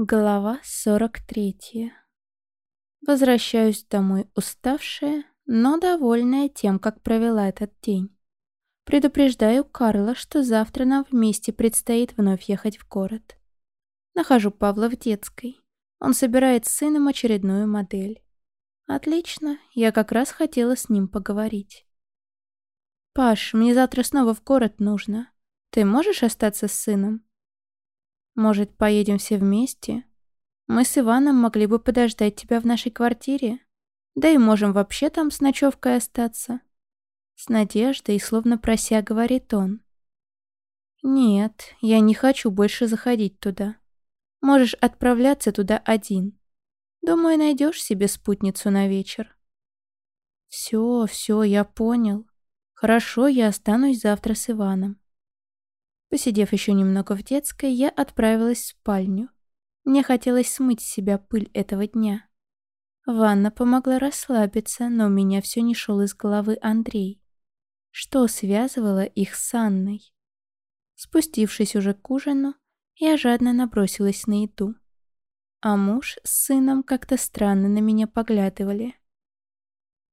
Глава 43. Возвращаюсь домой уставшая, но довольная тем, как провела этот день. Предупреждаю Карла, что завтра нам вместе предстоит вновь ехать в город. Нахожу Павла в детской. Он собирает с сыном очередную модель. Отлично, я как раз хотела с ним поговорить. «Паш, мне завтра снова в город нужно. Ты можешь остаться с сыном?» Может, поедем все вместе? Мы с Иваном могли бы подождать тебя в нашей квартире. Да и можем вообще там с ночевкой остаться. С надеждой, словно прося, говорит он. Нет, я не хочу больше заходить туда. Можешь отправляться туда один. Думаю, найдешь себе спутницу на вечер. Все, все, я понял. Хорошо, я останусь завтра с Иваном. Посидев еще немного в детской, я отправилась в спальню. Мне хотелось смыть с себя пыль этого дня. Ванна помогла расслабиться, но у меня все не шел из головы Андрей. Что связывало их с Анной? Спустившись уже к ужину, я жадно набросилась на еду. А муж с сыном как-то странно на меня поглядывали.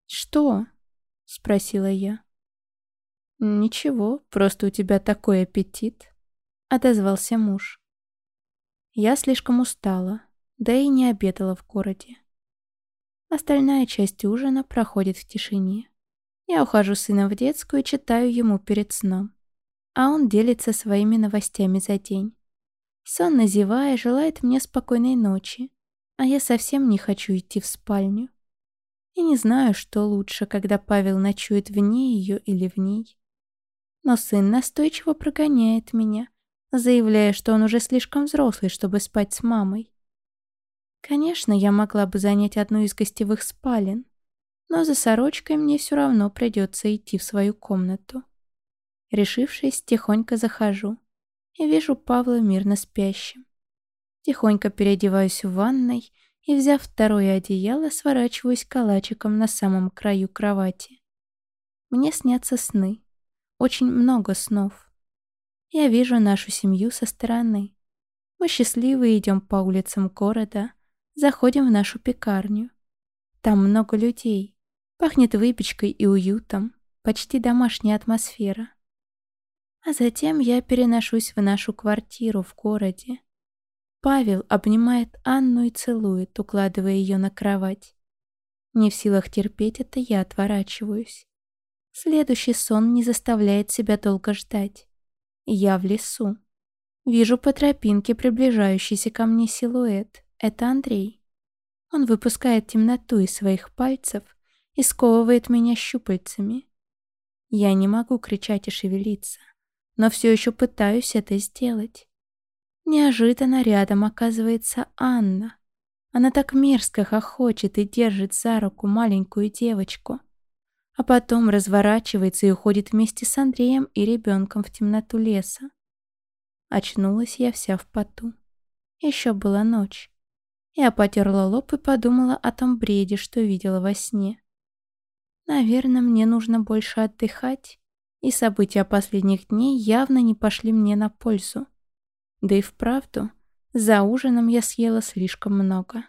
«Что?» — спросила я. «Ничего, просто у тебя такой аппетит», — отозвался муж. Я слишком устала, да и не обедала в городе. Остальная часть ужина проходит в тишине. Я ухожу сына в детскую и читаю ему перед сном, а он делится своими новостями за день. Сонно зевая, желает мне спокойной ночи, а я совсем не хочу идти в спальню. И не знаю, что лучше, когда Павел ночует вне ее или в ней но сын настойчиво прогоняет меня, заявляя, что он уже слишком взрослый, чтобы спать с мамой. Конечно, я могла бы занять одну из гостевых спален, но за сорочкой мне все равно придется идти в свою комнату. Решившись, тихонько захожу и вижу Павла мирно спящим. Тихонько переодеваюсь в ванной и, взяв второе одеяло, сворачиваюсь калачиком на самом краю кровати. Мне снятся сны. Очень много снов. Я вижу нашу семью со стороны. Мы счастливы идем по улицам города, заходим в нашу пекарню. Там много людей. Пахнет выпечкой и уютом, почти домашняя атмосфера. А затем я переношусь в нашу квартиру в городе. Павел обнимает Анну и целует, укладывая ее на кровать. Не в силах терпеть это, я отворачиваюсь. Следующий сон не заставляет себя долго ждать. Я в лесу. Вижу по тропинке приближающийся ко мне силуэт. Это Андрей. Он выпускает темноту из своих пальцев и сковывает меня щупальцами. Я не могу кричать и шевелиться, но все еще пытаюсь это сделать. Неожиданно рядом оказывается Анна. Она так мерзко хохочет и держит за руку маленькую девочку а потом разворачивается и уходит вместе с Андреем и ребенком в темноту леса. Очнулась я вся в поту. Еще была ночь. Я потерла лоб и подумала о том бреде, что видела во сне. Наверное, мне нужно больше отдыхать, и события последних дней явно не пошли мне на пользу. Да и вправду, за ужином я съела слишком много.